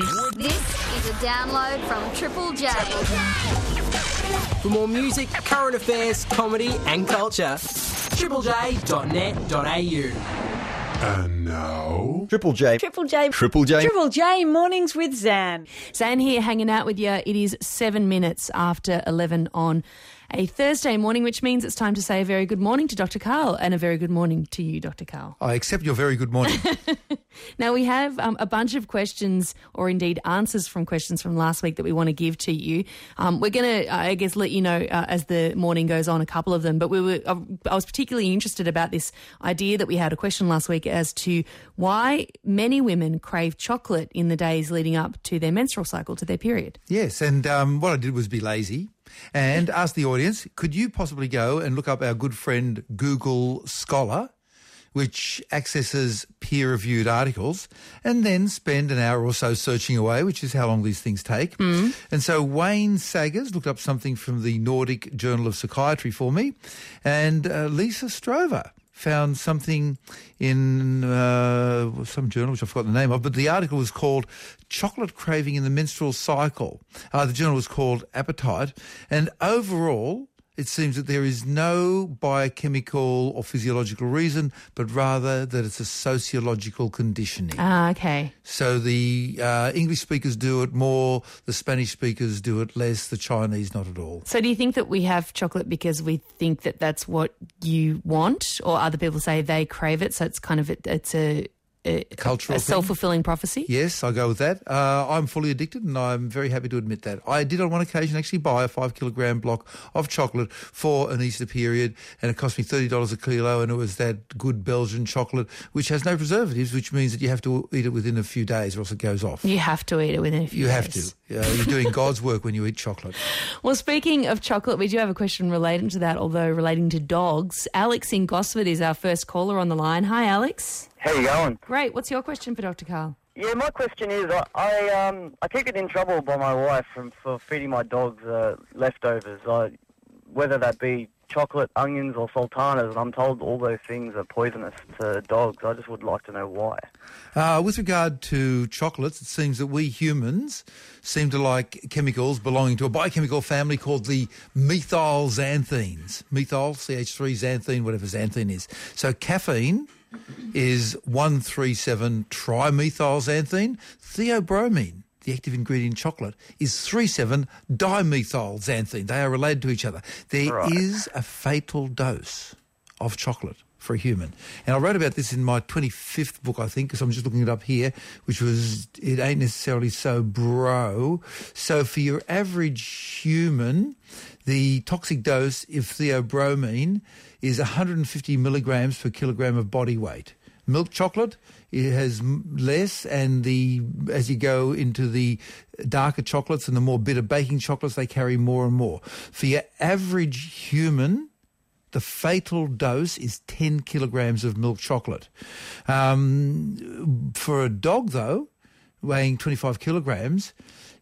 This is a download from Triple J. For more music, current affairs, comedy, and culture, triplej.net.au. And now, Triple J. Triple J. Triple J. Triple J mornings with Zan. Zan here hanging out with you. It is seven minutes after 11 on a Thursday morning, which means it's time to say a very good morning to Dr. Karl and a very good morning to you, Dr. Karl. I accept your very good morning. Now, we have um, a bunch of questions, or indeed answers from questions from last week that we want to give to you. Um, we're going to, I guess, let you know uh, as the morning goes on a couple of them. But we were, uh, I was particularly interested about this idea that we had a question last week as to why many women crave chocolate in the days leading up to their menstrual cycle, to their period. yes, and um, what I did was be lazy and ask the audience, could you possibly go and look up our good friend Google Scholar, which accesses peer-reviewed articles, and then spend an hour or so searching away, which is how long these things take. And so Wayne Saggers looked up something from the Nordic Journal of Psychiatry for me, and uh, Lisa Strover found something in uh, some journal, which I forgot the name of, but the article was called Chocolate Craving in the Menstrual Cycle. Uh, the journal was called Appetite. And overall, it seems that there is no biochemical or physiological reason, but rather that it's a sociological conditioning. Ah, okay. So the uh, English speakers do it more, the Spanish speakers do it less, the Chinese not at all. So, do you think that we have chocolate because we think that that's what you want, or other people say they crave it? So it's kind of it's a, a, Cultural a thing? self fulfilling prophecy. Yes, I go with that. Uh, I'm fully addicted, and I'm very happy to admit that. I did on one occasion actually buy a five kilogram block of chocolate for an Easter period, and it cost me thirty dollars a kilo, and it was that good Belgian chocolate, which has no preservatives, which means that you have to eat it within a few days, or else it goes off. You have to eat it within a few You have to. days. Uh, you're doing God's work when you eat chocolate. Well, speaking of chocolate, we do have a question relating to that, although relating to dogs. Alex in Gosford is our first caller on the line. Hi, Alex. How you going? Great. What's your question for Dr. Karl? Yeah, my question is, I, I um I keep getting in trouble by my wife from for feeding my dogs uh, leftovers, I, whether that be chocolate, onions, or sultanas. And I'm told all those things are poisonous to dogs. I just would like to know why. Uh, with regard to chocolates, it seems that we humans seem to like chemicals belonging to a biochemical family called the methyl xanthines. Methyl, CH3, xanthine, whatever xanthine is. So caffeine is 137 trimethyl xanthine. Theobromine, the active ingredient in chocolate, is 37 dimethyl xanthine. They are related to each other. There is Right. a fatal dose of chocolate for a human. And I wrote about this in my 25th book, I think, because I'm just looking it up here, which was, it ain't necessarily so bro. So for your average human, the toxic dose of theobromine is 150 milligrams per kilogram of body weight. Milk chocolate, it has less, and the as you go into the darker chocolates and the more bitter baking chocolates, they carry more and more. For your average human, the fatal dose is 10 kilograms of milk chocolate. Um, for a dog, though, weighing 25 kilograms,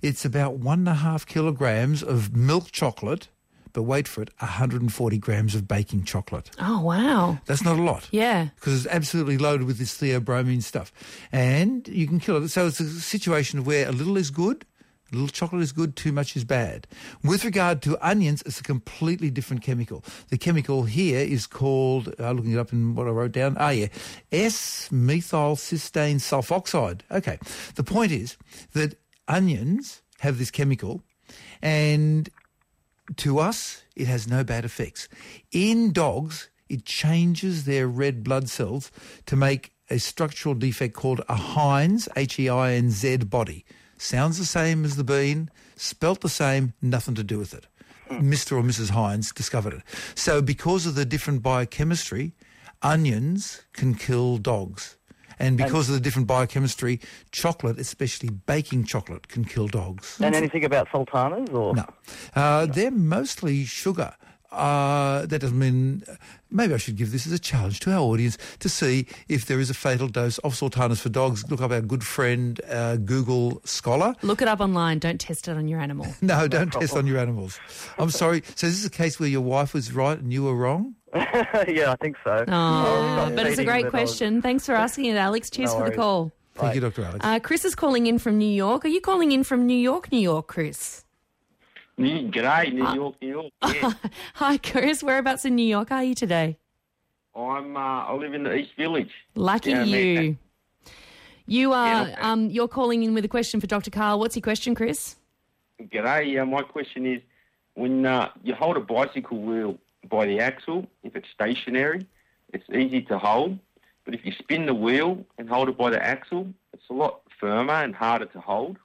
it's about one and a half kilograms of milk chocolate, but wait for it, 140 grams of baking chocolate. Oh, wow. That's not a lot Yeah. because it's absolutely loaded with this theobromine stuff. And you can kill it. So it's a situation where a little is good, a little chocolate is good, too much is bad. With regard to onions, it's a completely different chemical. The chemical here is called, uh, looking it up in what I wrote down, ah yeah, S-methylcysteine sulfoxide. Okay. The point is that onions have this chemical and to us, it has no bad effects. In dogs, it changes their red blood cells to make a structural defect called a Heinz, H-E-I-N-Z body. Sounds the same as the bean, spelt the same, nothing to do with it. Mr. or Mrs. Heinz discovered it. So because of the different biochemistry, onions can kill dogs. And because of the different biochemistry, chocolate, especially baking chocolate, can kill dogs. And anything about sultanas or No. Uh, They're mostly sugar. Uh, that doesn't mean... Maybe I should give this as a challenge to our audience to see if there is a fatal dose of sultanas for dogs. Look up our good friend uh, Google Scholar. Look it up online. Don't test it on your animal. No, don't test on your animals. I'm sorry. So this is this a case where your wife was right and you were wrong? yeah, I think so. Oh, but it's a great the dogs. question. Thanks for asking it, Alex. Cheers No for the call. Thank you, Dr. Alex. Uh, Chris is calling in from New York. Are you calling in from New York, New York, Chris? New, g'day, New York, New York. Yeah, Hi, Chris. Whereabouts in New York are you today? I'm. Uh, I live in the East Village. Lucky Yeah, you. man. You are. Yeah, um, you're calling in with a question for Dr. Karl. What's your question, Chris? G'day. Uh, my question is, when uh, you hold a bicycle wheel by the axle, if it's stationary, it's easy to hold. But if you spin the wheel and hold it by the axle, it's a lot firmer and harder to hold.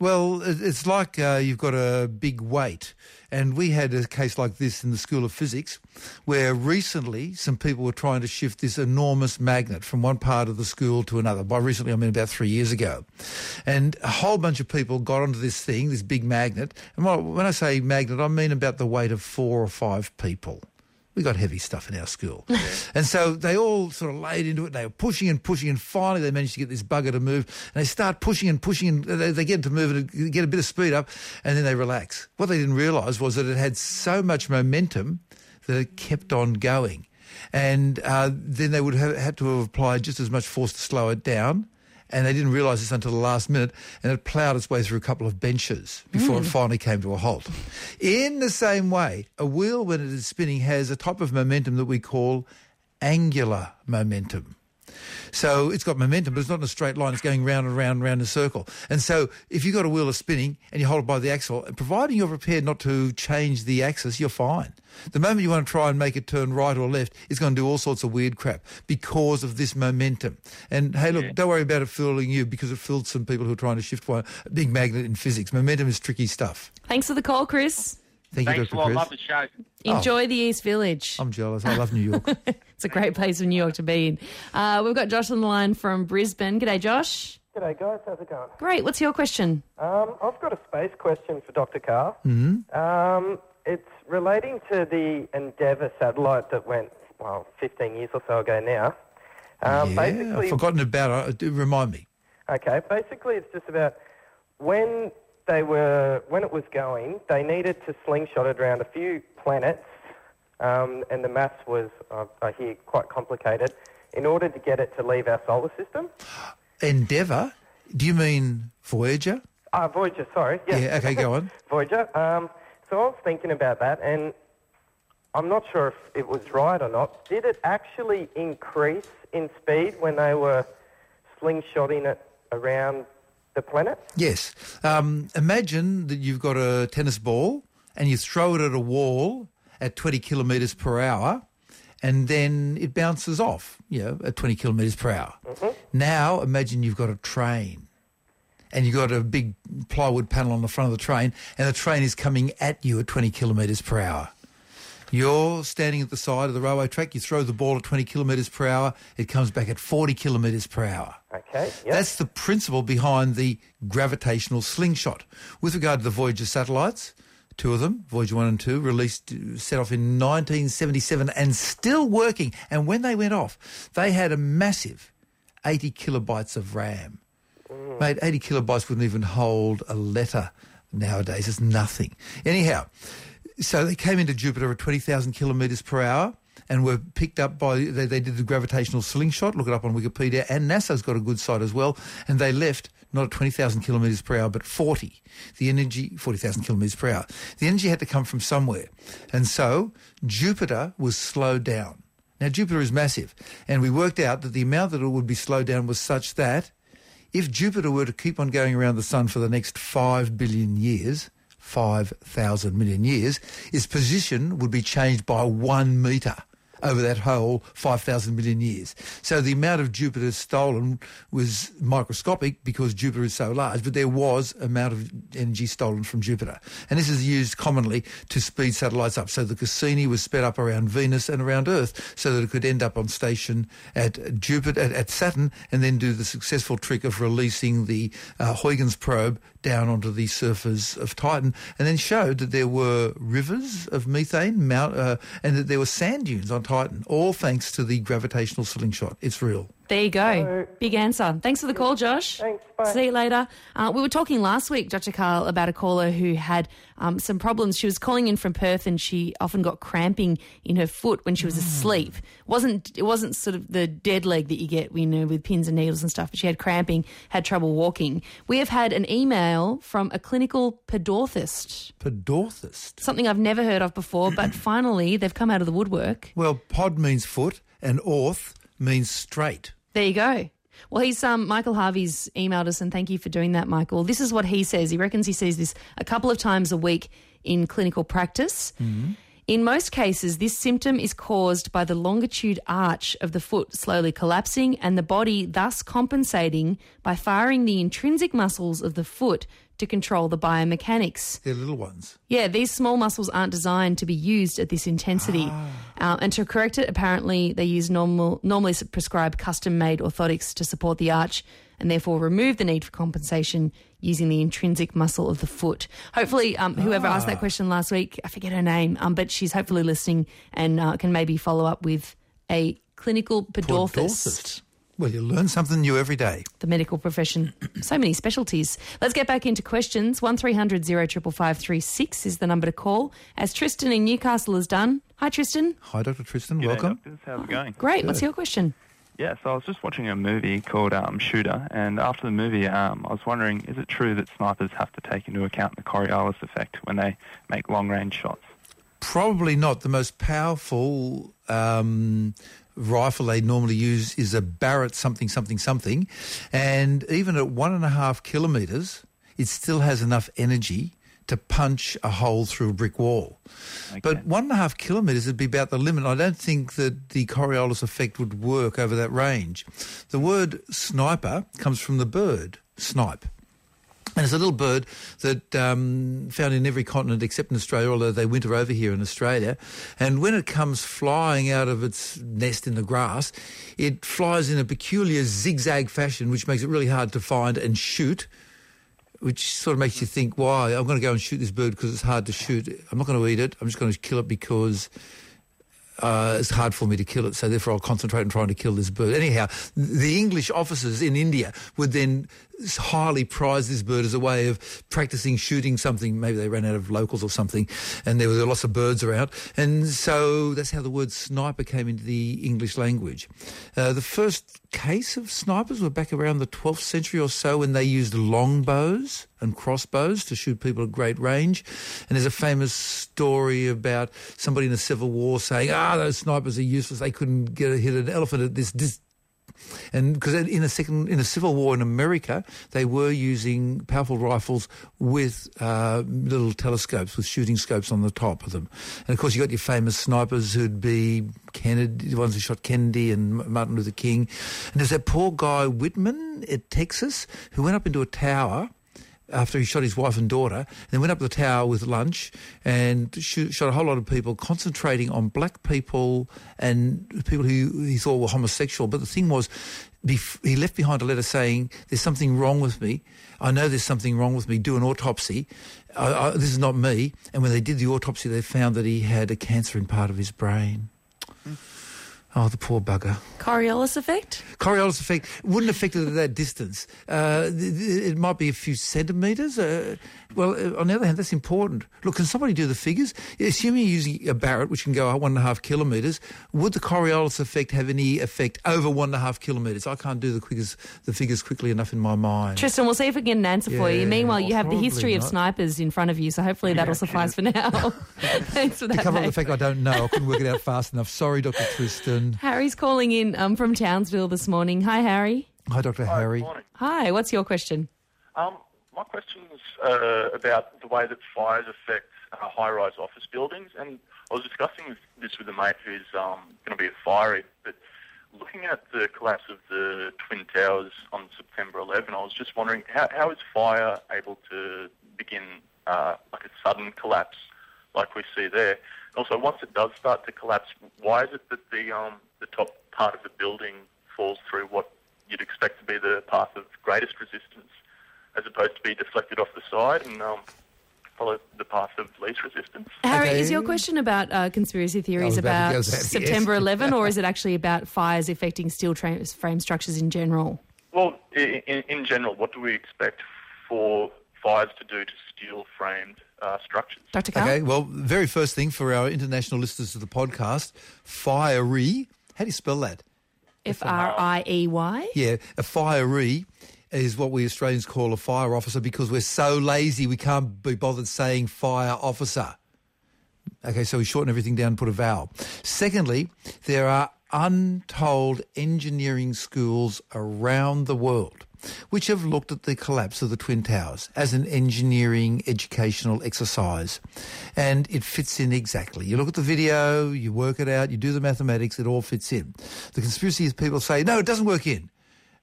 Well, it's like uh, you've got a big weight. And we had a case like this in the School of Physics, where recently some people were trying to shift this enormous magnet from one part of the school to another. By recently, I mean about three years ago. And a whole bunch of people got onto this thing, this big magnet. And when I say magnet, I mean about the weight of four or five people. We got heavy stuff in our school. And so they all sort of laid into it. They were pushing and pushing, and finally they managed to get this bugger to move. And they start pushing and pushing, and they, they get it to move and get a bit of speed up, and then they relax. What they didn't realise was that it had so much momentum that it kept on going. And uh, then they would have had to have applied just as much force to slow it down. And they didn't realise this until the last minute, and it ploughed its way through a couple of benches before it mm. finally came to a halt. In the same way, a wheel, when it is spinning, has a type of momentum that we call angular momentum. So it's got momentum, but it's not in a straight line. It's going round and round and round in a circle. And so if you've got a wheel that's spinning and you hold it by the axle, providing you're prepared not to change the axis, you're fine. The moment you want to try and make it turn right or left, it's going to do all sorts of weird crap because of this momentum. And hey, look, don't worry about it fooling you because it fooled some people who are trying to shift one a big magnet in physics. Momentum is tricky stuff. Thanks for the call, Chris. Thank you, Thanks Dr. a lot. Chris. Love the show. Enjoy the East Village. I'm jealous. I love New York. It's a great place in New York to be in. Uh, we've got Josh on the line from Brisbane. G'day, Josh. G'day guys, how's it going? Great. What's your question? Um, I've got a space question for Dr. Carr. Mm-hmm. Um, it's relating to the Endeavour satellite that went, well, 15 years or so ago now. Um, yeah, basically, I've forgotten about it. Do Remind me. okay, basically it's just about when they were, when it was going, they needed to slingshot it around a few planets, um, and the maths was, uh, I hear, quite complicated, in order to get it to leave our solar system. Endeavour? Do you mean Voyager? Ah, Voyager, sorry. Yes. Yeah, okay, go on. Voyager. Um, so I was thinking about that, and I'm not sure if it was right or not. Did it actually increase in speed when they were slingshotting it around the planet? Yes. Um, imagine that you've got a tennis ball and you throw it at a wall at 20 kilometres per hour and then it bounces off, you know, at 20 kilometres per hour. Now imagine you've got a train and you've got a big plywood panel on the front of the train and the train is coming at you at 20 kilometres per hour. You're standing at the side of the railway track, you throw the ball at 20 kilometres per hour, it comes back at 40 kilometres per hour. Okay. Yeah. That's the principle behind the gravitational slingshot. With regard to the Voyager satellites, two of them, Voyager 1 and 2, released, set off in 1977 and still working. And when they went off, they had a massive 80 kilobytes of RAM. Mm. Mate, 80 kilobytes wouldn't even hold a letter nowadays. It's nothing. Anyhow, so they came into Jupiter at 20,000 kilometres per hour and were picked up by, they, they did the gravitational slingshot, look it up on Wikipedia, and NASA's got a good site as well, and they left not at 20,000 kilometres per hour, but 40. The energy, 40,000 kilometres per hour. The energy had to come from somewhere. And so Jupiter was slowed down. Now, Jupiter is massive, and we worked out that the amount that it would be slowed down was such that if Jupiter were to keep on going around the sun for the next 5 billion years, 5,000 million years, its position would be changed by one metre over that whole 5,000 million years. So the amount of Jupiter stolen was microscopic because Jupiter is so large, but there was amount of energy stolen from Jupiter. And this is used commonly to speed satellites up. So the Cassini was sped up around Venus and around Earth so that it could end up on station at Jupiter, at, at Saturn, and then do the successful trick of releasing the uh, Huygens probe down onto the surface of Titan, and then showed that there were rivers of methane, mount, uh, and that there were sand dunes on Titan, all thanks to the gravitational slingshot. It's real. There you go. Big answer. Thanks for the call, Josh. Thanks, bye. See you later. Uh, we were talking last week, Dr. Karl, about a caller who had um, some problems. She was calling in from Perth, and she often got cramping in her foot when she was asleep. wasn't It wasn't sort of the dead leg that you get, you know, with pins and needles and stuff. But she had cramping, had trouble walking. We have had an email from a clinical podorthist, Podorthist. something I've never heard of before. But finally, they've come out of the woodwork. Well, pod means foot and orth means straight. There you go. Well, he's um, Michael Harvey's emailed us, and thank you for doing that, Michael. This is what he says. He reckons he sees this a couple of times a week in clinical practice. In most cases, this symptom is caused by the longitude arch of the foot slowly collapsing and the body thus compensating by firing the intrinsic muscles of the foot to control the biomechanics. They're little ones. Yeah, these small muscles aren't designed to be used at this intensity. Uh, and to correct it, apparently they use normal, normally prescribed custom-made orthotics to support the arch and therefore remove the need for compensation using the intrinsic muscle of the foot. Hopefully, um, whoever asked that question last week, I forget her name, um, but she's hopefully listening and uh, can maybe follow up with a clinical podorthist. Podorthist. Well, you learn something new every day. the medical profession. So many specialties. Let's get back into questions. 1300 055536 is the number to call, as Tristan in Newcastle has done. Hi, Tristan. Hi, Dr. Tristan. G'day, Welcome. doctors. How's it going? Great. What's your question? Yeah, so I was just watching a movie called um, Shooter, and after the movie, um, I was wondering, is it true that snipers have to take into account the Coriolis effect when they make long-range shots? Probably not. The most powerful um, rifle they normally use is a Barrett something, something, something. And even at one and a half kilometres, it still has enough energy to punch a hole through a brick wall. But one and a half kilometres would be about the limit. I don't think that the Coriolis effect would work over that range. The word sniper comes from the bird, snipe. And it's a little bird that um, found in every continent except in Australia, although they winter over here in Australia. And when it comes flying out of its nest in the grass, it flies in a peculiar zigzag fashion, which makes it really hard to find and shoot. Which sort of makes you think, why? I'm going to go and shoot this bird because it's hard to shoot. I'm not going to eat it. I'm just going to kill it because uh, it's hard for me to kill it, so therefore I'll concentrate on trying to kill this bird. Anyhow, the English officers in India would then highly prized this bird as a way of practicing shooting something. Maybe they ran out of locals or something, and there were lots of birds around. And so that's how the word sniper came into the English language. Uh, the first case of snipers were back around the 12th century or so when they used longbows and crossbows to shoot people at great range. And there's a famous story about somebody in the Civil War saying, ah, those snipers are useless. They couldn't get a hit an elephant at this, this and because in a second in a civil war in America, they were using powerful rifles with uh, little telescopes with shooting scopes on the top of them. And of course, you got your famous snipers who'd be Kennedy, the ones who shot Kennedy and Martin Luther King. And there's that poor guy Whitman at Texas who went up into a tower after he shot his wife and daughter, and then went up the tower with lunch and shoot, shot a whole lot of people, concentrating on black people and people who he thought were homosexual. But the thing was, he left behind a letter saying, "There's something wrong with me. I know there's something wrong with me. Do an autopsy. I, I, this is not me." And when they did the autopsy, they found that he had a cancer in part of his brain. Mm. Oh, the poor bugger. Coriolis effect? Coriolis effect wouldn't affect it at that distance. Uh, it might be a few centimetres. Uh, well, uh, on the other hand, that's important. Look, can somebody do the figures? Assuming you're using a Barrett, which can go one and a half kilometres, would the Coriolis effect have any effect over one and a half kilometres? I can't do the, quickers, the figures quickly enough in my mind. Tristan, we'll see if we can get an answer for you. Yeah, Meanwhile, you have the probably history of snipers in front of you, so hopefully that'll suffice for now. Thanks for to that. cover up the fact I don't know, I couldn't work it out fast enough. Sorry, Dr. Tristan. Harry's calling in um, from Townsville this morning. Hi, Harry. Hi, Dr. Harry. Hi, what's your question? Um, my question is uh, about the way that fires affect uh, high-rise office buildings, and I was discussing this, this with a mate who's um, going to be a fiery, but looking at the collapse of the Twin Towers on September 11, I was just wondering how, how is fire able to begin uh, like a sudden collapse like we see there? Also, once it does start to collapse, why is it that the um, the top part of the building falls through what you'd expect to be the path of greatest resistance, as opposed to be deflected off the side? And um, follow the path of least resistance. Harry, Okay. is your question about uh, conspiracy theories about about to yes. September 11, or is it actually about fires affecting steel tra- frame structures in general? Well, in, in general, what do we expect for fires to do to steel-framed uh, structures? Dr. Karl? Okay, well, very first thing for our international listeners to the podcast, fiery. How do you spell that? F R I E Y? Yeah, a fiery is what we Australians call a fire officer because we're so lazy we can't be bothered saying fire officer. Okay, so we shorten everything down and put a vowel. Secondly, there are untold engineering schools around the world which have looked at the collapse of the Twin Towers as an engineering educational exercise. And it fits in exactly. You look at the video, you work it out, you do the mathematics, it all fits in. The conspiracy is people say, no, it doesn't work in.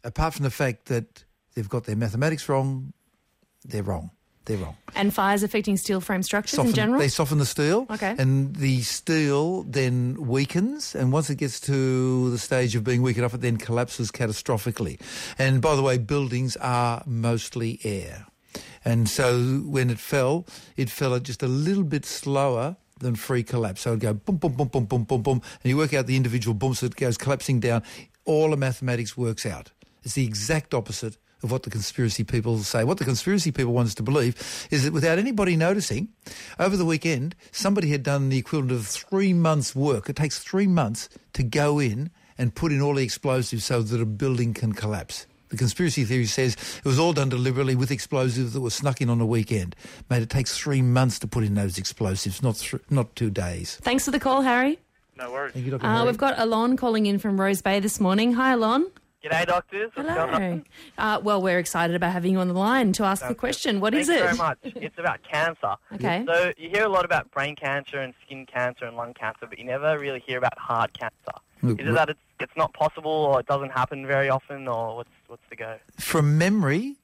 Apart from the fact that they've got their mathematics wrong, they're wrong. They're wrong. And fires affecting steel frame structures Soften- in general? They soften the steel. Okay. And the steel then weakens, and once it gets to the stage of being weak enough, it then collapses catastrophically. And by the way, buildings are mostly air. And so when it fell, it fell at just a little bit slower than free collapse. So it'd go boom, boom, boom, boom, boom, boom, boom, and you work out the individual booms that it goes collapsing down. All the mathematics works out. It's the exact opposite of what the conspiracy people say. What the conspiracy people want us to believe is that without anybody noticing, over the weekend, somebody had done the equivalent of three months' work. It takes three months to go in and put in all the explosives so that a building can collapse. The conspiracy theory says it was all done deliberately with explosives that were snuck in on a weekend. Mate, it takes three months to put in those explosives, not th- not two days. Thanks for the call, Harry. No worries. Thank you, Dr. Uh, Harry. we've got Alon calling in from Rose Bay this morning. Hi, Alon. G'day, doctors. What's going Hello. on? Uh, well, we're excited about having you on the line to ask the question. What is Thank it? you very much. It's about cancer. Okay. So you hear a lot about brain cancer and skin cancer and lung cancer, but you never really hear about heart cancer. Look, Is it that it's, it's not possible or it doesn't happen very often or what's, what's the go? From memory,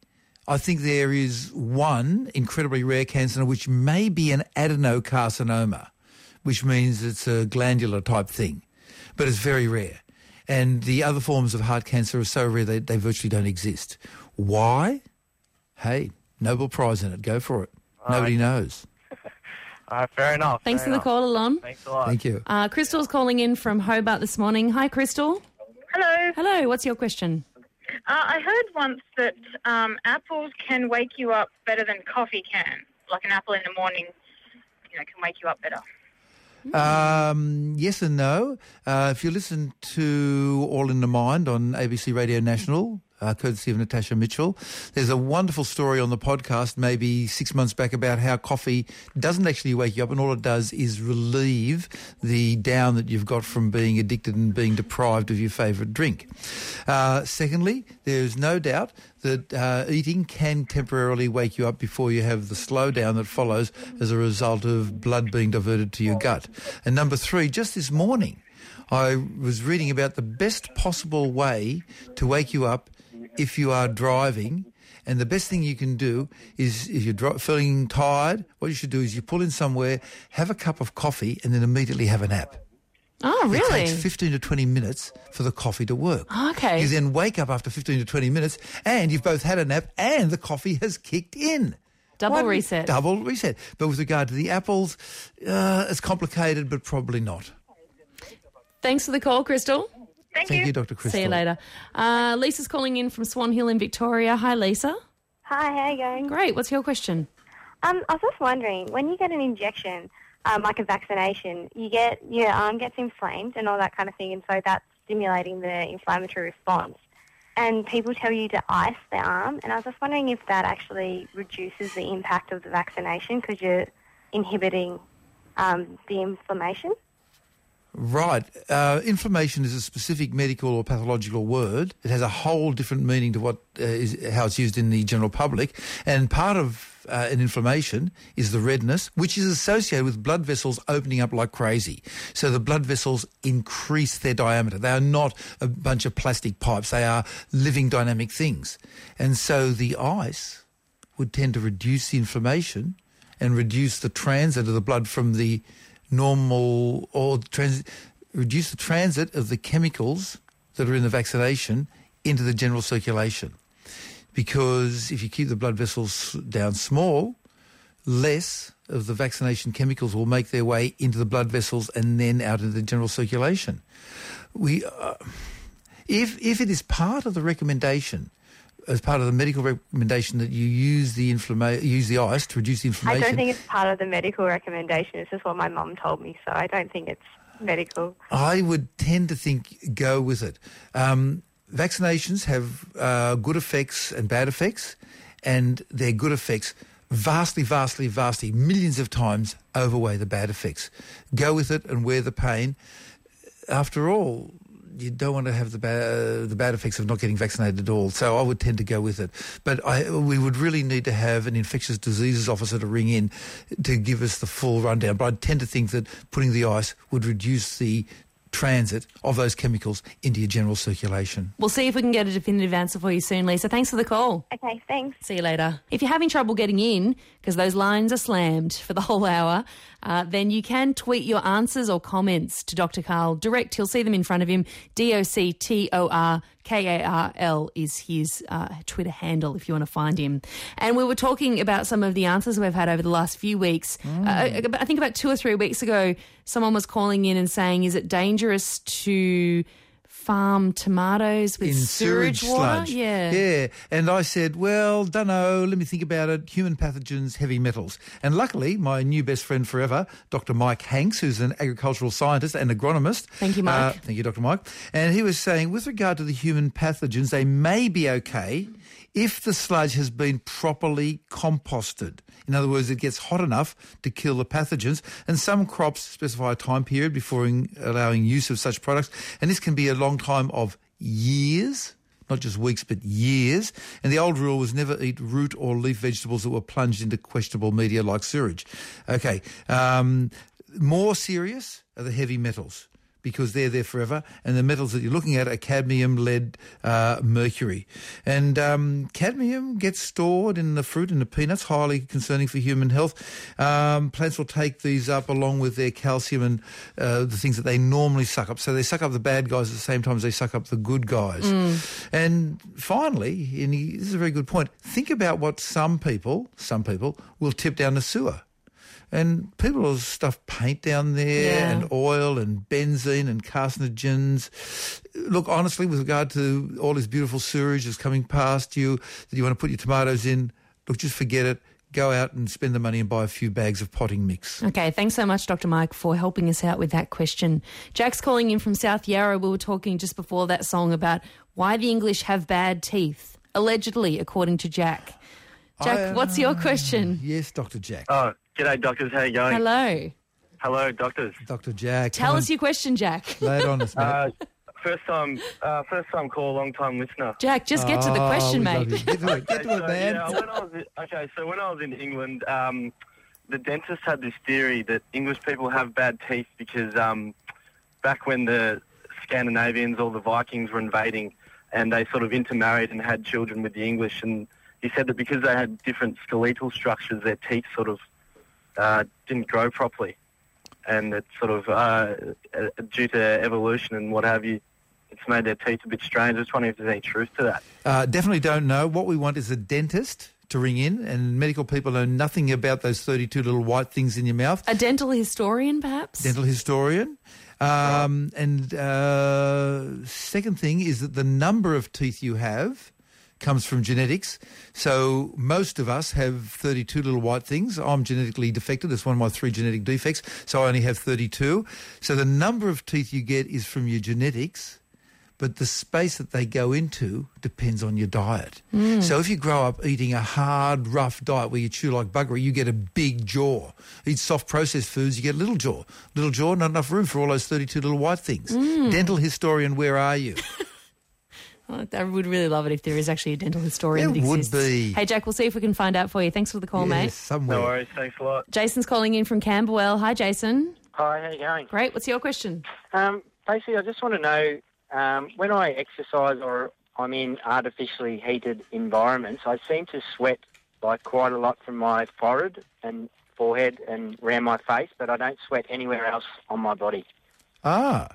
I think there is one incredibly rare cancer which may be an adenocarcinoma, which means it's a glandular type thing, but it's very rare. And the other forms of heart cancer are so rare they, they virtually don't exist. Why? Hey, Nobel Prize in it. Go for it. Nobody knows. All right, fair enough. Thanks fair for the call, Alon. Thanks a lot. Thank you. Uh, Crystal's calling in from Hobart this morning. Hi, Crystal. Hello. Hello. What's your question? Uh, I heard once that um, apples can wake you up better than coffee can. Like an apple in the morning, you know, can wake you up better. Um, yes and no. Uh, if you listen to All in the Mind on ABC Radio National, uh, courtesy of Natasha Mitchell, there's a wonderful story on the podcast maybe six months back about how coffee doesn't actually wake you up and all it does is relieve the down that you've got from being addicted and being deprived of your favourite drink. Uh, secondly, there's no doubt that uh, eating can temporarily wake you up before you have the slowdown that follows as a result of blood being diverted to your gut. And number three, just this morning, I was reading about the best possible way to wake you up if you are driving. And the best thing you can do is if you're feeling tired, what you should do is you pull in somewhere, have a cup of coffee, and then immediately have a nap. Oh, really? It takes 15 to 20 minutes for the coffee to work. Okay. You then wake up after 15 to 20 minutes and you've both had a nap and the coffee has kicked in. Double Why- reset. Double reset. But with regard to the apples, uh, it's complicated, but probably not. Thanks for the call, Crystal. Thank, Thank you, Dr. Crystal. See you later. Uh, Lisa's calling in from Swan Hill in Victoria. Hi, Lisa. Hi, how you going? Great. What's your question? Um, I was just wondering, when you get an injection, um, like a vaccination, you get your arm gets inflamed and all that kind of thing, and so that's stimulating the inflammatory response. And people tell you to ice the arm, and I was just wondering if that actually reduces the impact of the vaccination because you're inhibiting um, the inflammation. Right. Uh, inflammation is a specific medical or pathological word. It has a whole different meaning to what uh, is how it's used in the general public. And part of uh, an inflammation is the redness, which is associated with blood vessels opening up like crazy. So the blood vessels increase their diameter. They are not a bunch of plastic pipes. They are living dynamic things. And so the ice would tend to reduce the inflammation and reduce the transit of the blood from the normal or trans, reduce the transit of the chemicals that are in the vaccination into the general circulation. Because if you keep the blood vessels down small, less of the vaccination chemicals will make their way into the blood vessels and then out into the general circulation. We, uh, if if it is part of the recommendation, as part of the medical recommendation that you use the inflama- use the ice to reduce the inflammation. I don't think it's part of the medical recommendation. It's just what my mum told me, so I don't think it's medical. I would tend to think go with it. Um, vaccinations have uh, good effects and bad effects, and their good effects vastly, vastly, vastly, millions of times outweigh the bad effects. Go with it and wear the pain. After all, you don't want to have the bad, the bad effects of not getting vaccinated at all. So I would tend to go with it. But I, we would really need to have an infectious diseases officer to ring in to give us the full rundown. But I tend to think that putting the ice would reduce the transit of those chemicals into your general circulation. We'll see if we can get a definitive answer for you soon, Lisa. Thanks for the call. Okay, thanks. See you later. If you're having trouble getting in because those lines are slammed for the whole hour, uh, then you can tweet your answers or comments to Dr. Karl direct. He'll see them in front of him. D O C T O R K A R L is his uh, Twitter handle if you want to find him. And we were talking about some of the answers we've had over the last few weeks. Uh, I think about two or three weeks ago, someone was calling in and saying, "Is it dangerous to?" Farm tomatoes with in sewage, water, sludge. yeah, Yeah. And I said, well, dunno, let me think about it. Human pathogens, heavy metals. And luckily, my new best friend forever, Dr. Mike Hanks, who's an agricultural scientist and agronomist. Thank you, Mike. Uh, thank you, Dr. Mike. And he was saying, with regard to the human pathogens, they may be okay if the sludge has been properly composted. In other words, it gets hot enough to kill the pathogens. And some crops specify a time period before allowing use of such products. And this can be a long time of years not just weeks, but years. And the old rule was never eat root or leaf vegetables that were plunged into questionable media like sewage. Okay. Um, more serious are the heavy metals because they're there forever. And the metals that you're looking at are cadmium, lead, uh, mercury. And um, cadmium gets stored in the fruit and the peanuts, highly concerning for human health. Um, plants will take these up along with their calcium and uh, the things that they normally suck up. So they suck up the bad guys at the same time as they suck up the good guys. And finally, and this is a very good point, think about what some people, some people, will tip down the sewer. And people will stuff paint down there Yeah. and oil and benzene and carcinogens. Look, honestly, with regard to all this beautiful sewerage that's coming past you that you want to put your tomatoes in, look, just forget it. Go out and spend the money and buy a few bags of potting mix. Okay, thanks so much, Dr. Mike, for helping us out with that question. Jack's calling in from South Yarra. We were talking just before that song about why the English have bad teeth, allegedly, according to Jack. Jack, I, uh, what's your question? Yes, Dr. Jack. Oh, g'day, doctors. How you going? Hello. Hello, doctors. Dr. Jack. Tell come us your question, Jack. on, Lay it on us, mate. Uh, first time, uh, first time call, long time listener. Jack, just get to the Oh, question, we mate. love you. Get to it, get to it, so, man. yeah, when I was okay, so when I was in England, um, the dentist had this theory that English people have bad teeth because um, back when the Scandinavians or the Vikings were invading, and they sort of intermarried and had children with the English, and he said that because they had different skeletal structures, their teeth sort of uh, didn't grow properly, and it's sort of uh, uh, due to evolution and what have you. It's made their teeth a bit strange. I was wondering if there's any truth to that. Uh, definitely don't know. What we want is a dentist to ring in, and medical people know nothing about those 32 little white things in your mouth. A dental historian, perhaps? Dental historian. Um, and uh, second thing is that the number of teeth you have comes from genetics. So most of us have 32 little white things. I'm genetically defected. It's one of my three genetic defects. So I only have 32. So the number of teeth you get is from your genetics. But the space that they go into depends on your diet. Hmm. So if you grow up eating a hard, rough diet where you chew like buggery, you get a big jaw. Eat soft processed foods, you get a little jaw. Little jaw, not enough room for all those 32 little white things. Hmm. Dental historian, where are you? I would really love it if there is actually a dental historian There that would be. Hey, Jack, we'll see if we can find out for you. Thanks for the call, Yes, mate. somewhere. No worries. Thanks a lot. Jason's calling in from Camberwell. Hi, Jason. Hi, how you going? Great. What's your question? Um, basically, I just want to know um, when I exercise or I'm in artificially heated environments, I seem to sweat like quite a lot from my forehead and forehead and around my face, but I don't sweat anywhere else on my body. Ah.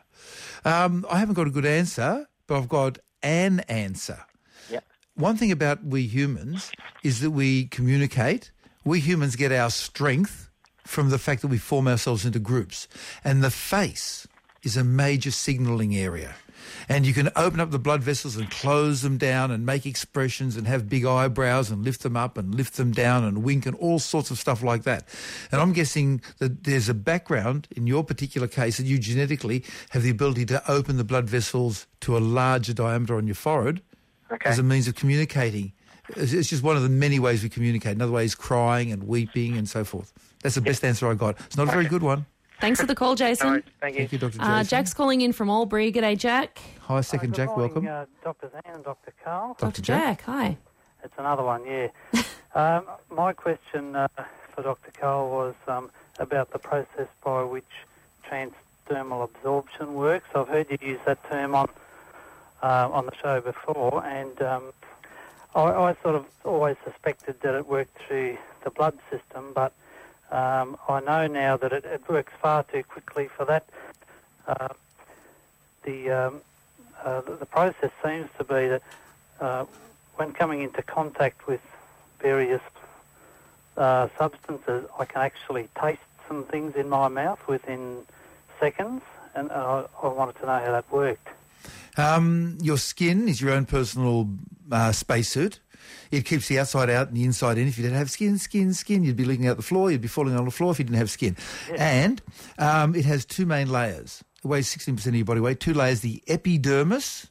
Um, I haven't got a good answer, but I've got an answer. Yeah. One thing about we humans is that we communicate we humans get our strength from the fact that we form ourselves into groups. And the face is a major signalling area. And you can open up the blood vessels and close them down and make expressions and have big eyebrows and lift them up and lift them down and wink and all sorts of stuff like that. And I'm guessing that there's a background in your particular case that you genetically have the ability to open the blood vessels to a larger diameter on your forehead Okay. as a means of communicating. It's it's just one of the many ways we communicate. Another way is crying and weeping and so forth. That's the best answer I got. It's not a very good one. Thanks for the call, Jason. Thank Thank you, Dr. Uh, Jack's calling in from Albury. G'day, Jack. Hi, second Jack. Welcome. Uh, Dr. Zan and Dr. Karl. Dr. Jack, hi. It's another one, yeah. um, my question uh, for Dr. Karl was um, about the process by which transdermal absorption works. I've heard you use that term on uh, on the show before, and um, I, I sort of always suspected that it worked through the blood system, but um, I know now that it, it works far too quickly for that. Uh, the, um, uh, the process seems to be that uh, when coming into contact with various uh, substances, I can actually taste some things in my mouth within seconds, and I, I wanted to know how that worked. Um, your skin is your own personal uh, spacesuit. It keeps the outside out and the inside in. If you didn't have skin, skin, skin, you'd be leaking out the floor. You'd be falling on the floor if you didn't have skin. And um, it has two main layers. It weighs 16% of your body weight. Two layers, the epidermis,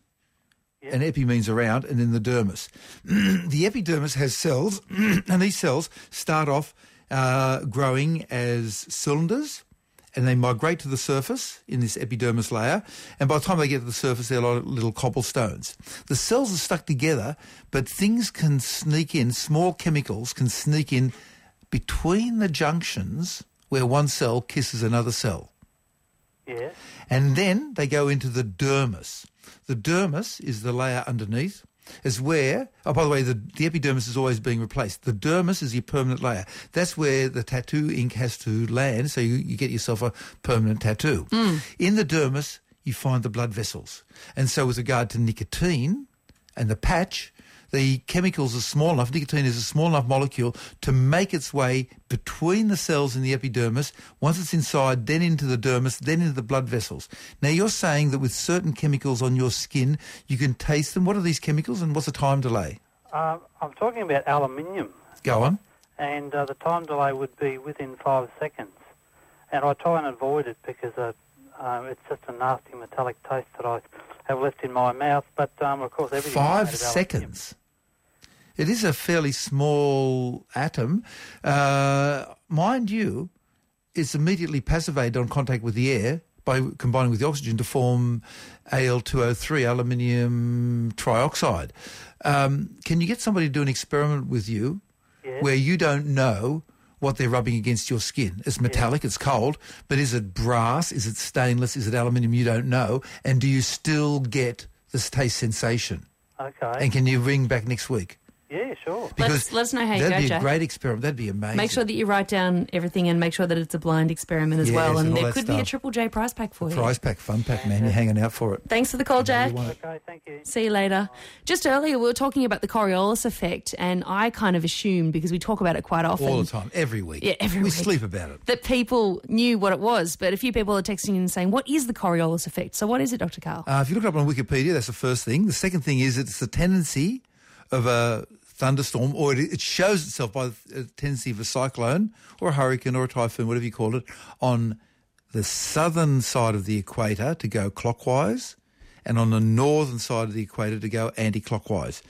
and epi means around, and then the dermis. the epidermis has cells, and these cells start off uh, growing as cylinders, and they migrate to the surface in this epidermis layer. And by the time they get to the surface, they're like little cobblestones. The cells are stuck together, but things can sneak in, small chemicals can sneak in between the junctions where one cell kisses another cell. Yeah. And then they go into the dermis. The dermis is the layer underneath. Is where, oh, by the way, the, the epidermis is always being replaced. The dermis is your permanent layer. That's where the tattoo ink has to land, so you, you get yourself a permanent tattoo. Hmm. In the dermis, you find the blood vessels. And so with regard to nicotine and the patch, the chemicals are small enough, nicotine is a small enough molecule to make its way between the cells in the epidermis. Once it's inside, then into the dermis, then into the blood vessels. Now, you're saying that with certain chemicals on your skin, you can taste them. What are these chemicals and what's the time delay? Um, I'm talking about aluminium, Go on. and uh, the time delay would be within five seconds. And I try and avoid it because uh, um, it's just a nasty metallic taste that I have left in my mouth. But um, of course, everything Five seconds. It is a fairly small atom. Uh, mind you, it's immediately passivated on contact with the air by combining with the oxygen to form Al2O3, aluminium trioxide. Um, can you get somebody to do an experiment with you where you don't know what they're rubbing against your skin? It's metallic, it's cold, but is it brass? Is it stainless? Is it aluminium? You don't know. And do you still get this taste sensation? Okay. And can you ring back next week? Yeah, sure. Let's- let us know how you go, that'd be a Jack. great experiment. That'd be amazing. Make sure that you write down everything and make sure that it's a blind experiment as Yes, well. and And all there that could be a stuff. Triple J prize pack for you. Prize pack, fun pack, man. You're hanging out for it. Thanks for the call, Jack. Okay, thank you. See you later. Just earlier, we were talking about the Coriolis effect, and I kind of assumed, because we talk about it quite often. All the time, every week. Yeah, every we week. sleep about it. That people knew what it was, but a few people are texting in and saying, What is the Coriolis effect? So, what is it, Dr. Karl? Uh, if you look it up on Wikipedia, that's the first thing. The second thing is it's the tendency of a thunderstorm, or it, it shows itself by the tendency of a cyclone or a hurricane or a typhoon, whatever you call it, on the southern side of the equator to go clockwise and on the northern side of the equator to go anti-clockwise.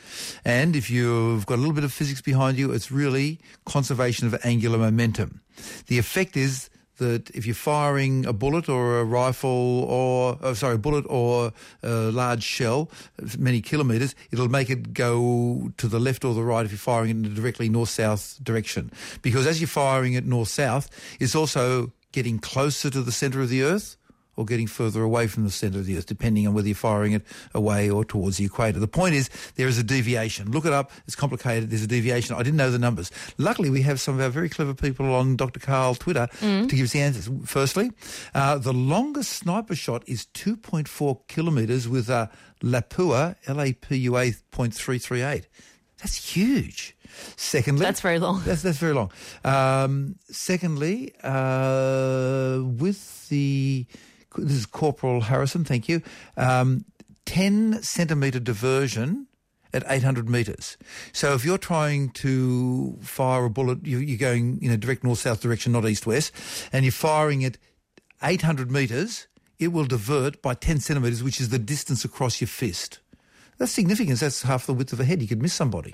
And if you've got a little bit of physics behind you, it's really conservation of angular momentum. The effect is that if you're firing a bullet or a rifle or, oh, sorry, a bullet or a large shell, many kilometres, it'll make it go to the left or the right if you're firing it in a directly north-south direction. Because as you're firing it north-south, it's also getting closer to the centre of the Earth or getting further away from the centre of the Earth, depending on whether you're firing it away or towards the equator. The point is, there is a deviation. Look it up. It's complicated. There's a deviation. I didn't know the numbers. Luckily, we have some of our very clever people on Dr. Karl Twitter Mm. to give us the answers. Firstly, uh, the longest sniper shot is 2.4 kilometres with a Lapua, L-A-P-U-A .338. That's huge. Secondly, That's very long. That's that's very long. Um, secondly, uh, with the this is Corporal Harrison. Thank you. Um, Ten centimeter diversion at 800 metres. So if you're trying to fire a bullet, you, you're going in a direct north-south direction, not east-west, and you're firing at 800 metres, it will divert by 10 centimetres, which is the distance across your fist. That's significant. That's half the width of a head. You could miss somebody.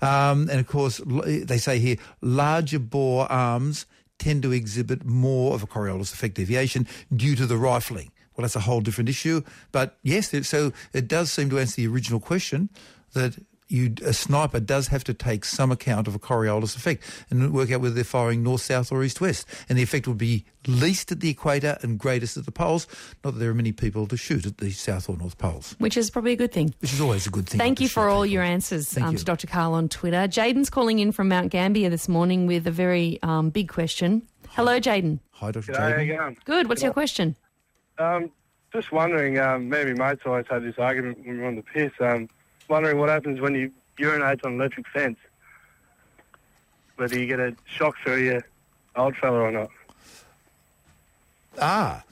Um, and of course, they say here, larger bore arms tend to exhibit more of a Coriolis effect deviation due to the rifling. Well, that's a whole different issue. But yes, so it does seem to answer the original question that you, a sniper does have to take some account of a Coriolis effect and work out whether they're firing north, south or east, west. And the effect would be least at the equator and greatest at the poles. Not that there are many people to shoot at the south or north poles, Which is probably a good thing. which is always a good thing. Thank you for all your answers um, you. to Dr. Karl on Twitter. Jaden's calling in from Mount Gambier this morning with a very um, big question. Hello, Jaden. Hi, Dr. Jaden. how you going? Good. What's your question? Um, just wondering, um, me and my mates always had this argument when we were on the piss, um, wondering what happens when you urinate on an electric fence. Whether you get a shock through your old fella or not. Ah,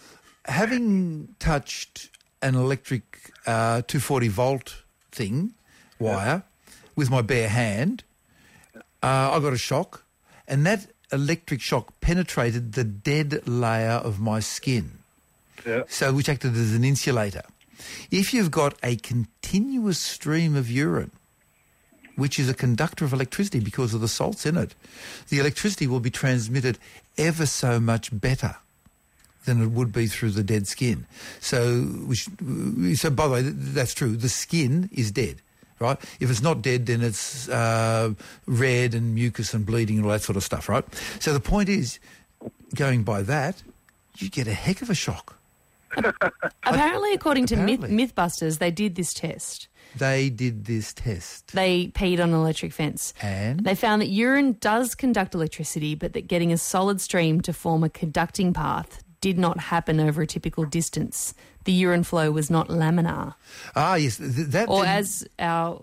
having touched an electric uh, 240 volt thing, wire, with my bare hand, uh, I got a shock, and that electric shock penetrated the dead layer of my skin. Yeah. So, which acted as an insulator. If you've got a continuous stream of urine, which is a conductor of electricity because of the salts in it, the electricity will be transmitted ever so much better than it would be through the dead skin. So, which, so by the way, that's true. The skin is dead, right? If it's not dead, then it's uh, red and mucus and bleeding and all that sort of stuff, right? So the point is, going by that, you get a heck of a shock. Apparently, according to Myth- Apparently. Mythbusters, they did this test. They did this test. They peed on an electric fence. And? They found that urine does conduct electricity, but that getting a solid stream to form a conducting path did not happen over a typical distance. The urine flow was not laminar. Ah, yes, th- that. Or didn't- as our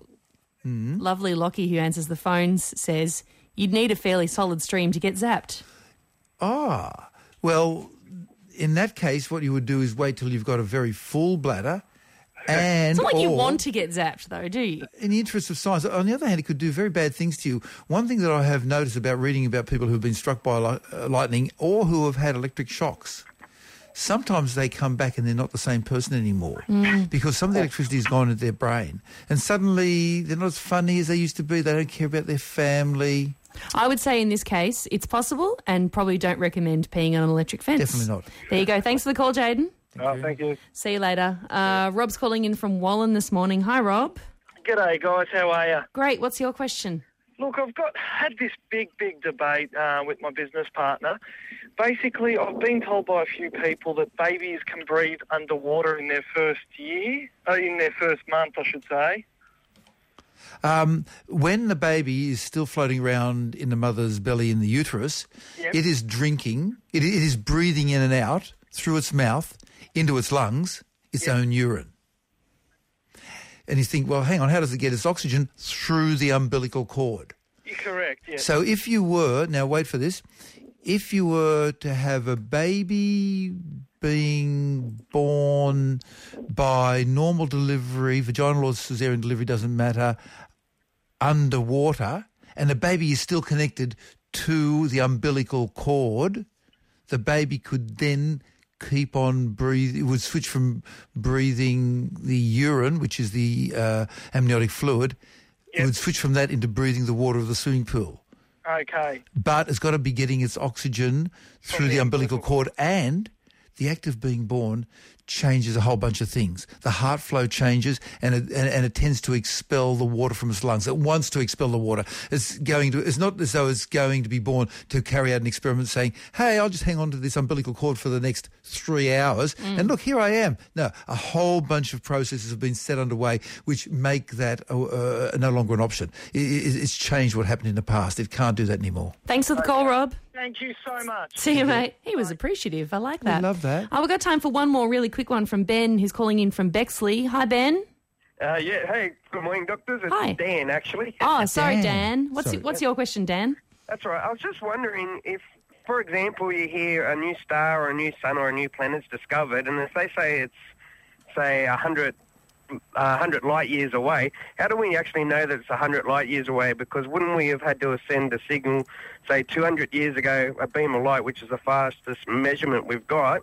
Hmm? lovely Lockie who answers the phones says, you'd need a fairly solid stream to get zapped. Ah, well, in that case, what you would do is wait till you've got a very full bladder. And It's not like you want to get zapped, though, do you? in the interest of science, on the other hand, it could do very bad things to you. One thing that I have noticed about reading about people who have been struck by li- uh, lightning or who have had electric shocks, sometimes they come back and they're not the same person anymore Mm. because some of the electricity has gone into their brain, and suddenly they're not as funny as they used to be. They don't care about their family. I would say in this case, it's possible and probably don't recommend peeing on an electric fence. Definitely not. There you go. Thanks for the call, Jaden. oh, thank you. See you later. Uh, Rob's calling in from Wallen this morning. Hi, Rob. G'day, guys. How are you? Great. What's your question? Look, I've got had this big, big debate uh, with my business partner. Basically, I've been told by a few people that babies can breathe underwater in their first year, uh, in their first month, I should say. Um, when the baby is still floating around in the mother's belly in the uterus, Yep. it is drinking, it, it is breathing in and out through its mouth into its lungs its own urine. And you think, well, hang on, how does it get its oxygen? Through the umbilical cord. You're correct. Yes. So if you were, now wait for this, if you were to have a baby being born by normal delivery, vaginal or cesarean delivery doesn't matter, underwater, and the baby is still connected to the umbilical cord, the baby could then keep on breathing, it would switch from breathing the urine, which is the uh, amniotic fluid, it would switch from that into breathing the water of the swimming pool. okay. But it's got to be getting its oxygen through the umbilical cord and the act of being born changes a whole bunch of things. The heart flow changes and it, and, and it tends to expel the water from its lungs. It wants to expel the water. It's going to, it's not as though it's going to be born to carry out an experiment saying, hey, I'll just hang on to this umbilical cord for the next three hours. And look, here I am. No, a whole bunch of processes have been set underway which make that uh, uh, no longer an option. It, it, it's changed what happened in the past. It can't do that anymore. Thanks for the call, Rob. Thank you so much. See you, mate. He was appreciative. I like We that. love that. Oh, we've got time for one more really quick one from Ben, who's calling in from Bexley. Hi, Ben. Uh, yeah, hey, good morning, doctors. It's Hi. Dan, actually. Oh, sorry, Dan. What's what's your question, Dan? That's all right. I was just wondering if, for example, you hear a new star or a new sun or a new planet's discovered, and if they say it's, say, a hundred, a hundred light years away, how do we actually know that it's a hundred light years away? Because wouldn't we have had to send a signal, say, 200 years ago, a beam of light, which is the fastest measurement we've got,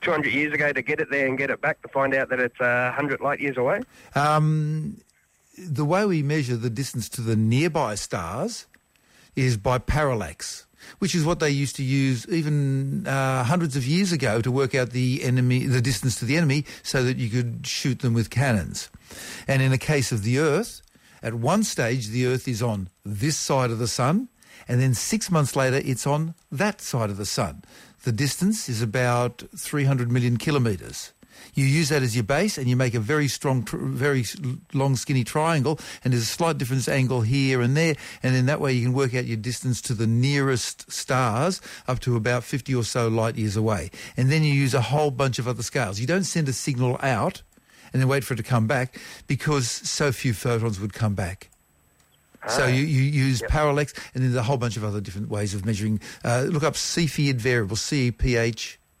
200 years ago to get it there and get it back to find out that it's a hundred light years away? Um, the way we measure the distance to the nearby stars is by parallax, which is what they used to use even uh, hundreds of years ago to work out the enemy, the distance to the enemy, so that you could shoot them with cannons. And in the case of the Earth, at one stage the Earth is on this side of the sun, and then six months later it's on that side of the sun. The distance is about 300 million kilometres. You use that as your base and you make a very strong, tr- very long, skinny triangle, and there's a slight difference angle here and there, and then that way you can work out your distance to the nearest stars up to about 50 or so light years away. And then you use a whole bunch of other scales. You don't send a signal out and then wait for it to come back because so few photons would come back. So you, you use parallax, and then there's a whole bunch of other different ways of measuring. Uh, look up Cepheid variables,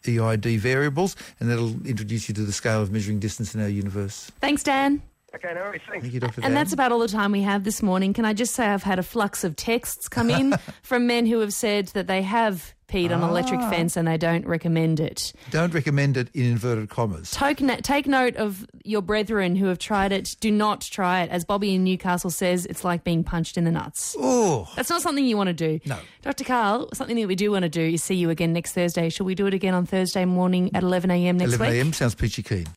C-E-P-H-E-I-D variables, and that'll introduce you to the scale of measuring distance in our universe. Thanks, Dan. Okay, no worries. Thanks. Thank you, Dr. And that's about all the time we have this morning. Can I just say I've had a flux of texts come in from men who have said that they have peed on an electric Ah. fence and they don't recommend it. Don't recommend it in inverted commas. Take, no- take note of your brethren who have tried it. Do not try it. As Bobby in Newcastle says, it's like being punched in the nuts. Oh. That's not something you want to do. No. Dr. Karl, something that we do want to do is see you again next Thursday. Shall we do it again on Thursday morning at 11am next 11 week? a.m. sounds peachy keen.